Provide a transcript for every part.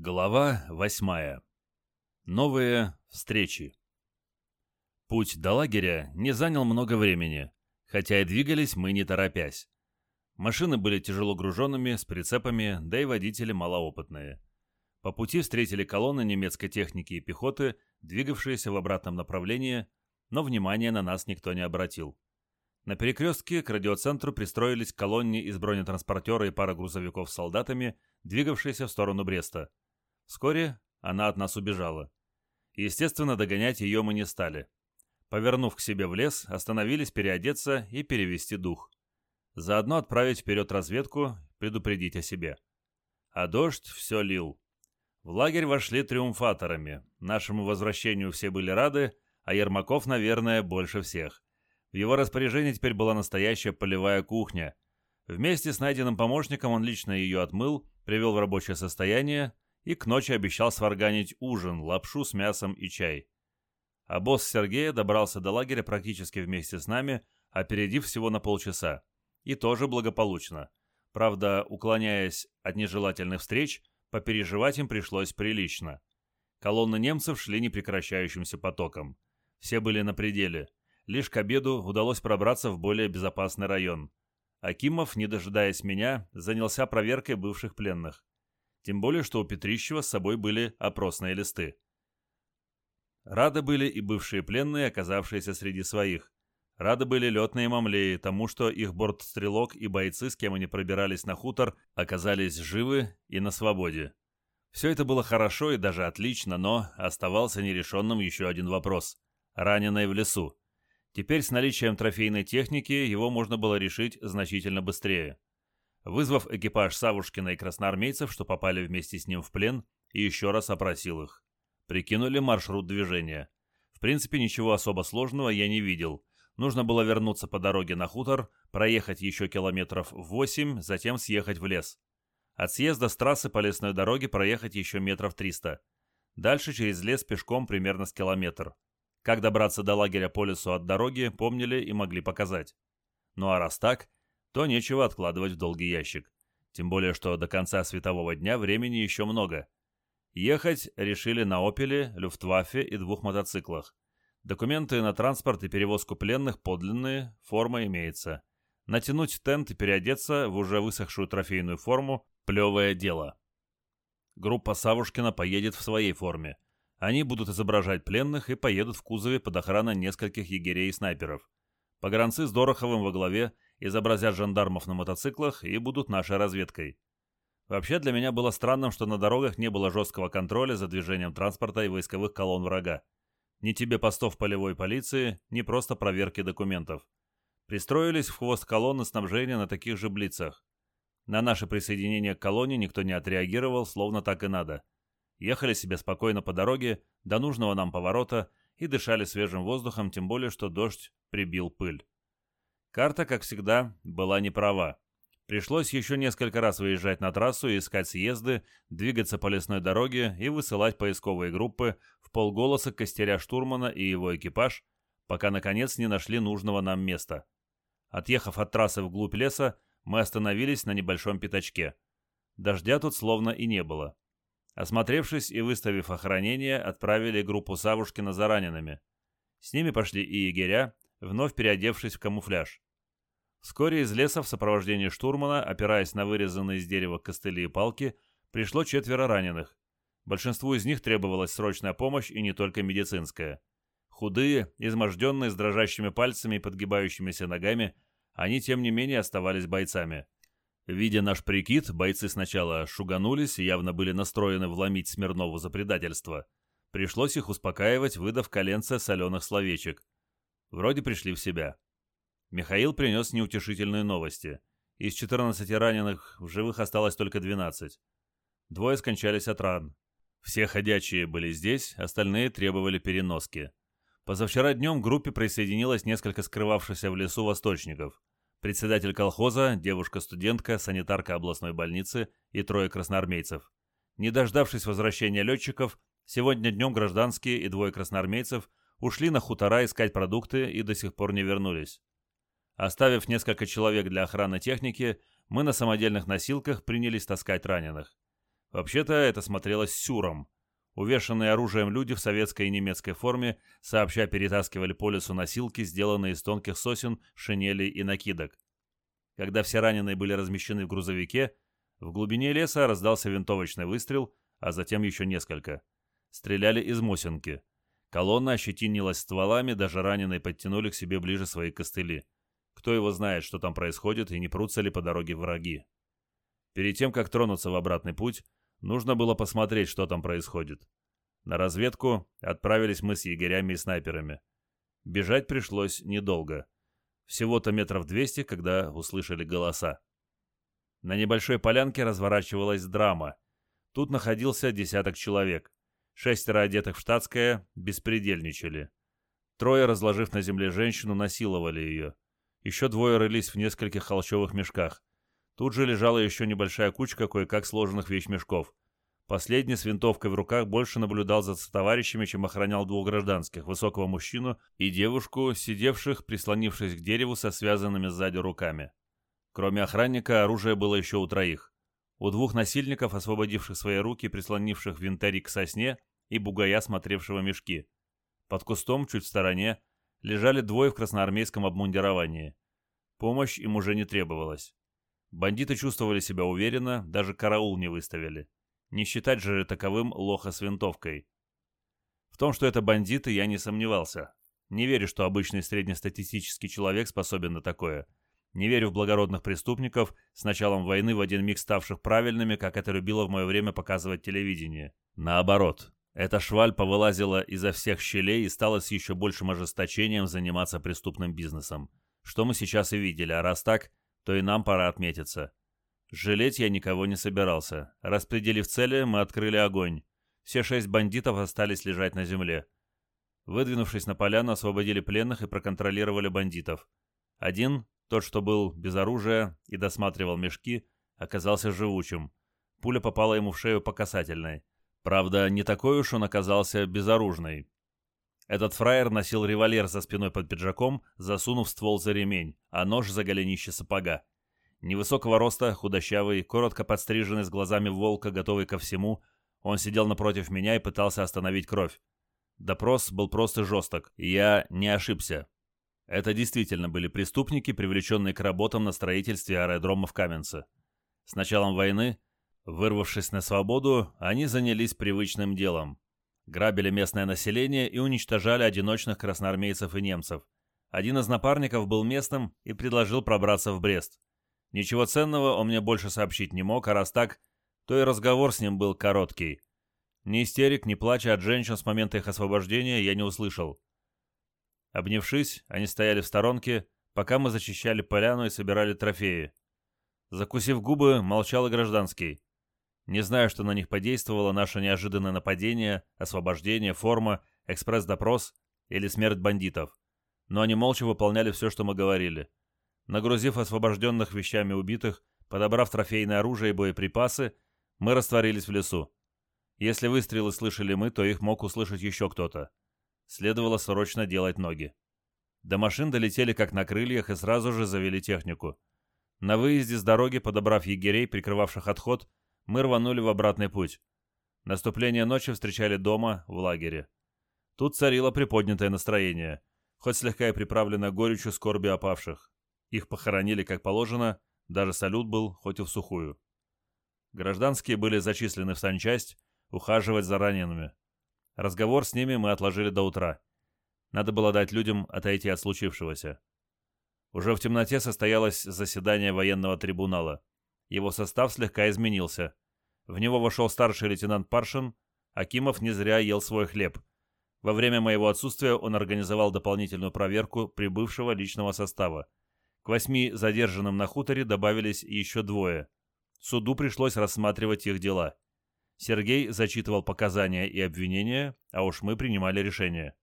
Глава восьмая. Новые встречи. Путь до лагеря не занял много времени, хотя и двигались мы не торопясь. Машины были тяжело груженными, с прицепами, да и водители малоопытные. По пути встретили колонны немецкой техники и пехоты, двигавшиеся в обратном направлении, но внимания на нас никто не обратил. На перекрестке к радиоцентру пристроились колонне из бронетранспортера и пара грузовиков с солдатами, двигавшиеся в сторону Бреста. Вскоре она от нас убежала. Естественно, догонять ее мы не стали. Повернув к себе в лес, остановились переодеться и перевести дух. Заодно отправить вперед разведку, предупредить о себе. А дождь все лил. В лагерь вошли триумфаторами. Нашему возвращению все были рады, а Ермаков, наверное, больше всех. В его распоряжении теперь была настоящая полевая кухня. Вместе с найденным помощником он лично ее отмыл, привел в рабочее состояние, и к ночи обещал сварганить ужин, лапшу с мясом и чай. А босс Сергея добрался до лагеря практически вместе с нами, опередив всего на полчаса. И тоже благополучно. Правда, уклоняясь от нежелательных встреч, попереживать им пришлось прилично. Колонны немцев шли непрекращающимся потоком. Все были на пределе. Лишь к обеду удалось пробраться в более безопасный район. Акимов, не дожидаясь меня, занялся проверкой бывших пленных. Тем более, что у Петрищева с собой были опросные листы. Рады были и бывшие пленные, оказавшиеся среди своих. Рады были летные мамлеи тому, что их бортстрелок и бойцы, с кем они пробирались на хутор, оказались живы и на свободе. Все это было хорошо и даже отлично, но оставался нерешенным еще один вопрос. Раненый в лесу. Теперь с наличием трофейной техники его можно было решить значительно быстрее вызвав экипаж Савушкина и красноармейцев, что попали вместе с ним в плен, и еще раз опросил их. Прикинули маршрут движения. В принципе, ничего особо сложного я не видел. Нужно было вернуться по дороге на хутор, проехать еще километров 8, затем съехать в лес. От съезда с трассы по лесной дороге проехать еще метров 300. Дальше через лес пешком примерно с километр. Как добраться до лагеря по лесу от дороги, помнили и могли показать. Ну а раз так, то нечего откладывать в долгий ящик. Тем более, что до конца светового дня времени еще много. Ехать решили на «Опеле», «Люфтваффе» и двух мотоциклах. Документы на транспорт и перевозку пленных подлинные, форма имеется. Натянуть тент и переодеться в уже высохшую трофейную форму – плевое дело. Группа Савушкина поедет в своей форме. Они будут изображать пленных и поедут в кузове под охраной нескольких егерей и снайперов. Погранцы с Дороховым во главе – изобразят жандармов на мотоциклах и будут нашей разведкой. Вообще для меня было странным, что на дорогах не было жесткого контроля за движением транспорта и войсковых колонн врага. Ни тебе постов полевой полиции, ни просто проверки документов. Пристроились в хвост колонны снабжения на таких же блицах. На наше присоединение к колонне никто не отреагировал, словно так и надо. Ехали себе спокойно по дороге, до нужного нам поворота, и дышали свежим воздухом, тем более, что дождь прибил пыль. Карта, как всегда, была неправа. Пришлось еще несколько раз выезжать на трассу искать съезды, двигаться по лесной дороге и высылать поисковые группы в полголоса костеря штурмана и его экипаж, пока наконец не нашли нужного нам места. Отъехав от трассы вглубь леса, мы остановились на небольшом пятачке. Дождя тут словно и не было. Осмотревшись и выставив охранение, отправили группу Савушкина за ранеными. С ними пошли и егеря, вновь переодевшись в камуфляж. Вскоре из леса в сопровождении штурмана, опираясь на вырезанные из дерева костыли и палки, пришло четверо раненых. Большинству из них требовалась срочная помощь и не только медицинская. Худые, изможденные, с дрожащими пальцами и подгибающимися ногами, они, тем не менее, оставались бойцами. Видя наш прикид, бойцы сначала шуганулись и явно были настроены вломить Смирнову за предательство. Пришлось их успокаивать, выдав коленце соленых словечек. Вроде пришли в себя. Михаил принес неутешительные новости. Из 14 раненых в живых осталось только 12. Двое скончались от ран. Все ходячие были здесь, остальные требовали переноски. Позавчера днем к группе присоединилось несколько скрывавшихся в лесу восточников. Председатель колхоза, девушка-студентка, санитарка областной больницы и трое красноармейцев. Не дождавшись возвращения летчиков, сегодня днем гражданские и двое красноармейцев ушли на хутора искать продукты и до сих пор не вернулись. Оставив несколько человек для охраны техники, мы на самодельных носилках принялись таскать раненых. Вообще-то это смотрелось сюром. Увешанные оружием люди в советской и немецкой форме сообща перетаскивали по лесу носилки, сделанные из тонких сосен, шинелей и накидок. Когда все раненые были размещены в грузовике, в глубине леса раздался винтовочный выстрел, а затем еще несколько. Стреляли из Мосинки. Колонна ощетинилась стволами, даже раненые подтянули к себе ближе свои костыли. Кто его знает, что там происходит и не прутся ли по дороге враги. Перед тем, как тронуться в обратный путь, нужно было посмотреть, что там происходит. На разведку отправились мы с егерями и снайперами. Бежать пришлось недолго. Всего-то метров двести, когда услышали голоса. На небольшой полянке разворачивалась драма. Тут находился десяток человек. Шестеро одетых в штатское беспредельничали. Трое, разложив на земле женщину, насиловали ее. Еще двое рылись в нескольких холщовых мешках. Тут же лежала еще небольшая кучка кое-как сложенных вещмешков. Последний с винтовкой в руках больше наблюдал за товарищами, чем охранял двух гражданских, высокого мужчину и девушку, сидевших, прислонившись к дереву со связанными сзади руками. Кроме охранника, оружие было еще у троих. У двух насильников, освободивших свои руки, прислонивших винтарик к сосне, и бугая, смотревшего мешки. Под кустом, чуть в стороне, лежали двое в красноармейском обмундировании. Помощь им уже не требовалась. Бандиты чувствовали себя уверенно, даже караул не выставили. Не считать же таковым лоха с винтовкой. В том, что это бандиты, я не сомневался. Не верю, что обычный среднестатистический человек способен на такое. Не верю в благородных преступников, с началом войны в один миг ставших правильными, как это любило в мое время показывать телевидение. Наоборот, эта шваль повылазила изо всех щелей и стала с еще большим ожесточением заниматься преступным бизнесом. Что мы сейчас и видели, а раз так, то и нам пора отметиться. Жалеть я никого не собирался. Распределив цели, мы открыли огонь. Все шесть бандитов остались лежать на земле. Выдвинувшись на поляну, освободили пленных и проконтролировали бандитов. Один, тот, что был без оружия и досматривал мешки, оказался живучим. Пуля попала ему в шею по касательной. Правда, не такой уж он оказался безоружный. Этот фраер носил револьвер за спиной под пиджаком, засунув ствол за ремень, а нож за голенище сапога. Невысокого роста, худощавый, коротко подстриженный с глазами волка, готовый ко всему, он сидел напротив меня и пытался остановить кровь. Допрос был просто жесток, и я не ошибся. Это действительно были преступники, привлеченные к работам на строительстве аэродрома в Каменце. С началом войны, вырвавшись на свободу, они занялись привычным делом. Грабили местное население и уничтожали одиночных красноармейцев и немцев. Один из напарников был местным и предложил пробраться в Брест. Ничего ценного он мне больше сообщить не мог, а раз так, то и разговор с ним был короткий. Ни истерик, ни плача от женщин с момента их освобождения я не услышал. Обнявшись, они стояли в сторонке, пока мы зачищали поляну и собирали трофеи. Закусив губы, молчал и гражданский. Не знаю, что на них подействовало наше неожиданное нападение, освобождение, форма, экспресс-допрос или смерть бандитов. Но они молча выполняли все, что мы говорили. Нагрузив освобожденных вещами убитых, подобрав трофейное оружие и боеприпасы, мы растворились в лесу. Если выстрелы слышали мы, то их мог услышать еще кто-то. Следовало срочно делать ноги. До машин долетели как на крыльях и сразу же завели технику. На выезде с дороги, подобрав егерей, прикрывавших отход, мы рванули в обратный путь. Наступление ночи встречали дома, в лагере. Тут царило приподнятое настроение, хоть слегка и приправленное горечью скорби опавших. Их похоронили как положено, даже салют был, хоть и в сухую. Гражданские были зачислены в санчасть, ухаживать за ранеными. Разговор с ними мы отложили до утра. Надо было дать людям отойти от случившегося. Уже в темноте состоялось заседание военного трибунала. Его состав слегка изменился. В него вошел старший лейтенант Паршин. Акимов не зря ел свой хлеб. Во время моего отсутствия он организовал дополнительную проверку прибывшего личного состава. К восьми задержанным на хуторе добавились еще двое. Суду пришлось рассматривать их дела. Сергей зачитывал показания и обвинения, а уж мы принимали решение.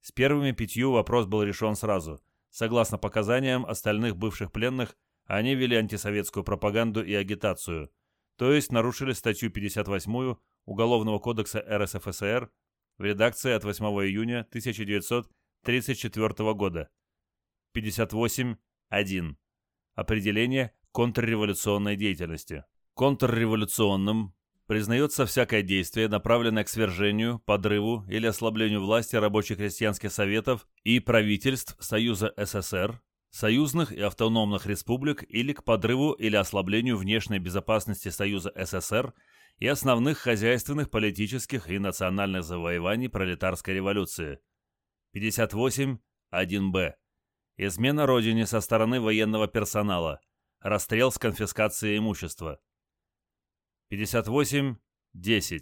С первыми пятью вопрос был решен сразу. Согласно показаниям остальных бывших пленных, они вели антисоветскую пропаганду и агитацию, то есть нарушили статью 58 Уголовного кодекса РСФСР в редакции от 8 июня 1934 года. 58 1. Определение контрреволюционной деятельности. Контрреволюционным признается всякое действие, направленное к свержению, подрыву или ослаблению власти рабоче-крестьянских советов и правительств Союза СССР, союзных и автономных республик или к подрыву или ослаблению внешней безопасности Союза СССР и основных хозяйственных, политических и национальных завоеваний пролетарской революции. 58.1б. Измена Родине со стороны военного персонала. Расстрел с конфискацией имущества. 58.10.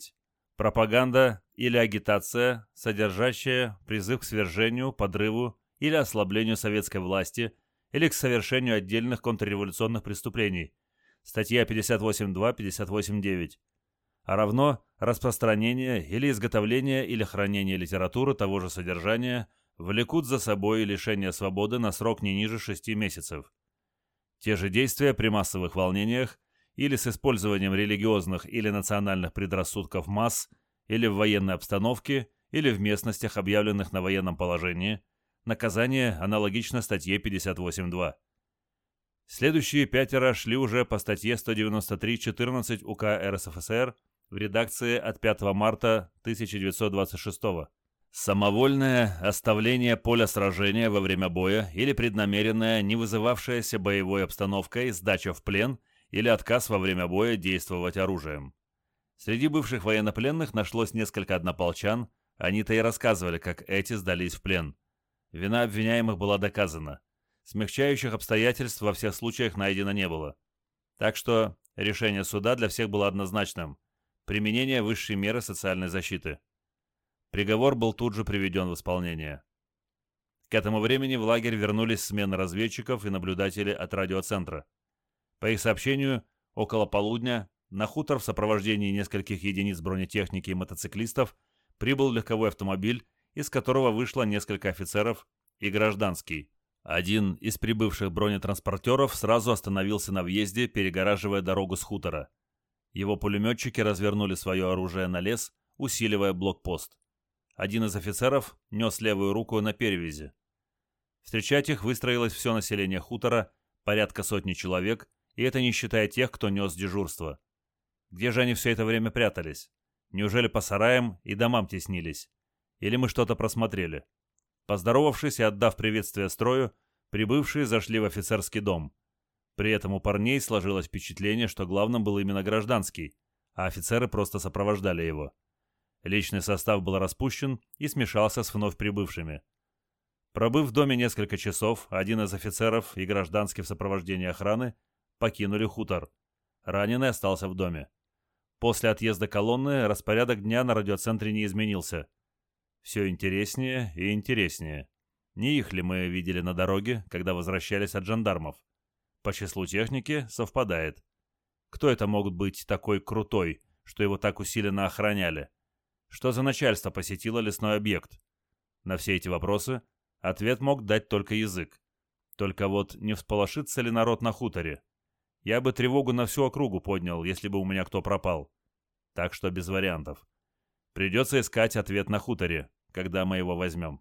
Пропаганда или агитация, содержащая призыв к свержению, подрыву или ослаблению советской власти или к совершению отдельных контрреволюционных преступлений. Статья 58.2, 58.9 а равно распространение или изготовление или хранение литературы того же содержания влекут за собой лишение свободы на срок не ниже шести месяцев. Те же действия при массовых волнениях или с использованием религиозных или национальных предрассудков масс или в военной обстановке или в местностях, объявленных на военном положении, наказание аналогично статье 58.2. Следующие пятеро шли уже по статье 193.14 УК РСФСР в редакции от 5 марта 1926 Самовольное оставление поля сражения во время боя или преднамеренная, не вызывавшаяся боевой обстановкой, сдача в плен или отказ во время боя действовать оружием. Среди бывших военнопленных нашлось несколько однополчан, они-то и рассказывали, как эти сдались в плен. Вина обвиняемых была доказана. Смягчающих обстоятельств во всех случаях найдено не было. Так что решение суда для всех было однозначным применение высшей меры социальной защиты. Приговор был тут же приведен в исполнение. К этому времени в лагерь вернулись смены разведчиков и наблюдателей от радиоцентра. По их сообщению, около полудня на хутор в сопровождении нескольких единиц бронетехники и мотоциклистов прибыл легковой автомобиль, из которого вышло несколько офицеров и гражданский. Один из прибывших бронетранспортеров сразу остановился на въезде, перегораживая дорогу с хутора. Его пулеметчики развернули свое оружие на лес, усиливая блокпост. Один из офицеров нес левую руку на перевязи. Встречать их выстроилось все население хутора, порядка сотни человек, и это не считая тех, кто нес дежурство. Где же они все это время прятались? Неужели по сараям и домам теснились? Или мы что-то просмотрели? Поздоровавшись и отдав приветствие строю, прибывшие зашли в офицерский дом. При этом у парней сложилось впечатление, что главным был именно гражданский, а офицеры просто сопровождали его. Личный состав был распущен и смешался с вновь прибывшими. Пробыв в доме несколько часов, один из офицеров и гражданский в сопровождении охраны покинули хутор. Раненый остался в доме. После отъезда колонны распорядок дня на радиоцентре не изменился. Все интереснее и интереснее. Не их ли мы видели на дороге, когда возвращались от жандармов? по числу техники совпадает. Кто это мог быть такой крутой, что его так усиленно охраняли? Что за начальство посетило лесной объект? На все эти вопросы ответ мог дать только язык. Только вот не всполошится ли народ на хуторе? Я бы тревогу на всю округу поднял, если бы у меня кто пропал. Так что без вариантов. Придется искать ответ на хуторе, когда мы его возьмем.